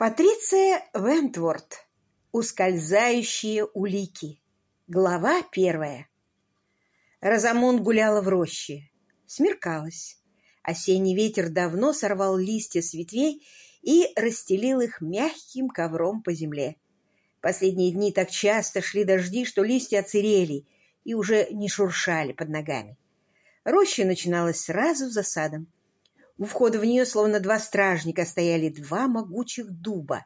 Патриция Вентворд. Ускользающие улики. Глава первая. Розамунд гуляла в роще. Смеркалось. Осенний ветер давно сорвал листья с ветвей и расстелил их мягким ковром по земле. Последние дни так часто шли дожди, что листья оцерели и уже не шуршали под ногами. Роща начиналась сразу за садом. У входа в нее, словно два стражника, стояли два могучих дуба.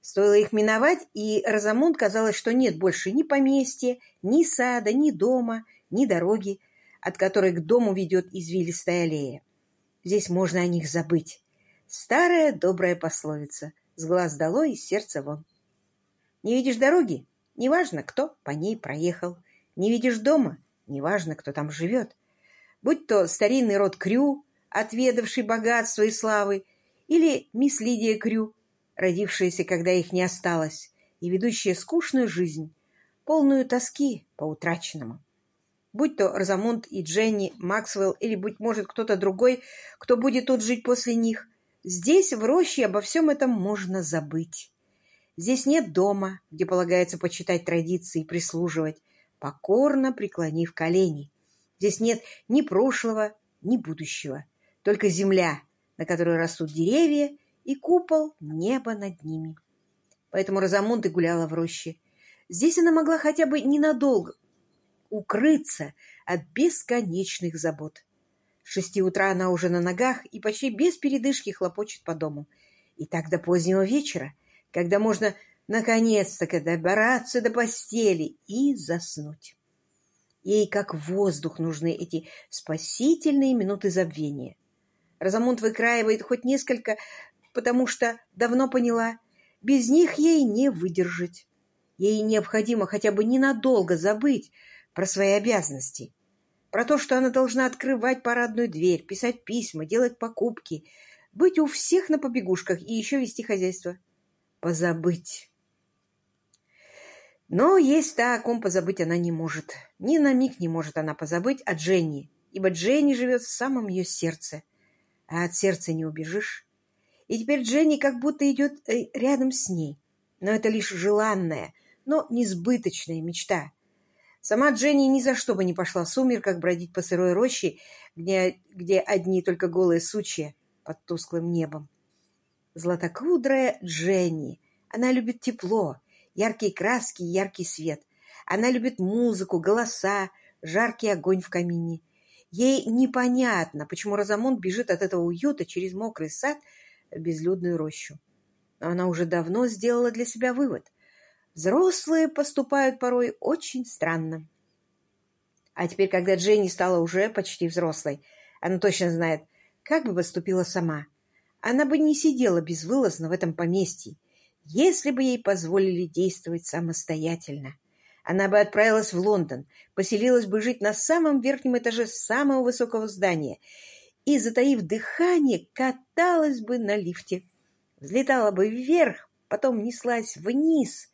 Стоило их миновать, и Розамунд казалось, что нет больше ни поместья, ни сада, ни дома, ни дороги, от которой к дому ведет извилистая аллея. Здесь можно о них забыть. Старая добрая пословица «С глаз долой, из сердца вон». Не видишь дороги? Неважно, кто по ней проехал. Не видишь дома? Неважно, кто там живет. Будь то старинный род Крю, отведавший богатства и славы, или мисс Лидия Крю, родившаяся, когда их не осталось, и ведущая скучную жизнь, полную тоски по утраченному. Будь то Розамунд и Дженни, Максвелл или, быть может, кто-то другой, кто будет тут жить после них, здесь, в роще, обо всем этом можно забыть. Здесь нет дома, где полагается почитать традиции и прислуживать, покорно преклонив колени. Здесь нет ни прошлого, ни будущего только земля, на которой растут деревья, и купол неба над ними. Поэтому Розамунда гуляла в роще. Здесь она могла хотя бы ненадолго укрыться от бесконечных забот. С шести утра она уже на ногах и почти без передышки хлопочет по дому. И так до позднего вечера, когда можно наконец-то добраться до постели и заснуть. Ей как воздух нужны эти спасительные минуты забвения. Розамунд выкраивает хоть несколько, потому что давно поняла, без них ей не выдержать. Ей необходимо хотя бы ненадолго забыть про свои обязанности, про то, что она должна открывать парадную дверь, писать письма, делать покупки, быть у всех на побегушках и еще вести хозяйство. Позабыть. Но есть та, о ком позабыть она не может. Ни на миг не может она позабыть о Дженни, ибо Дженни живет в самом ее сердце — а от сердца не убежишь. И теперь Дженни как будто идет э, рядом с ней. Но это лишь желанная, но несбыточная мечта. Сама Дженни ни за что бы не пошла в сумерках бродить по сырой роще, где, где одни только голые сучья под тусклым небом. Златокудрая Дженни. Она любит тепло, яркие краски яркий свет. Она любит музыку, голоса, жаркий огонь в камине. Ей непонятно, почему Розамунд бежит от этого уюта через мокрый сад в безлюдную рощу. Но она уже давно сделала для себя вывод. Взрослые поступают порой очень странно. А теперь, когда Дженни стала уже почти взрослой, она точно знает, как бы поступила сама. Она бы не сидела безвылазно в этом поместье, если бы ей позволили действовать самостоятельно. Она бы отправилась в Лондон, поселилась бы жить на самом верхнем этаже самого высокого здания и, затаив дыхание, каталась бы на лифте. Взлетала бы вверх, потом неслась вниз.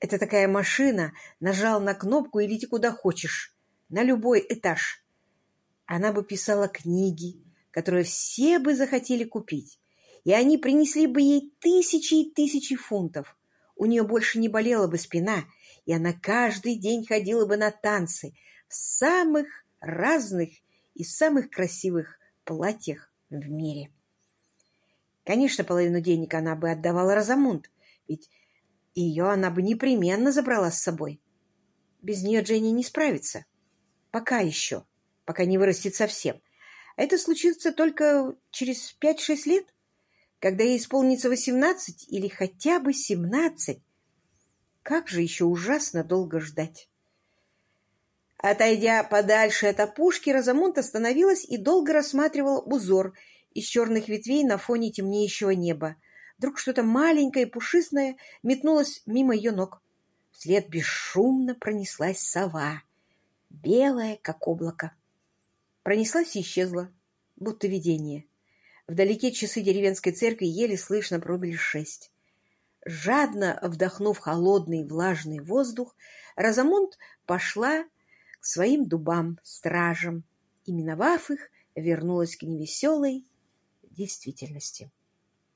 Это такая машина, нажал на кнопку и лети куда хочешь, на любой этаж. Она бы писала книги, которые все бы захотели купить, и они принесли бы ей тысячи и тысячи фунтов. У нее больше не болела бы спина, и она каждый день ходила бы на танцы в самых разных и самых красивых платьях в мире. Конечно, половину денег она бы отдавала Розамунд, ведь ее она бы непременно забрала с собой. Без нее Дженни не справится. Пока еще, пока не вырастет совсем. Это случится только через пять-шесть лет, когда ей исполнится восемнадцать или хотя бы семнадцать, как же еще ужасно долго ждать. Отойдя подальше от опушки, Розамунд остановилась и долго рассматривала узор из черных ветвей на фоне темнеющего неба. Вдруг что-то маленькое и пушистое метнулось мимо ее ног. Вслед бесшумно пронеслась сова, белая, как облако. Пронеслась и исчезла, будто видение. Вдалеке часы деревенской церкви еле слышно пробили шесть. Жадно вдохнув холодный влажный воздух, Розамунд пошла к своим дубам-стражам и, миновав их, вернулась к невеселой действительности.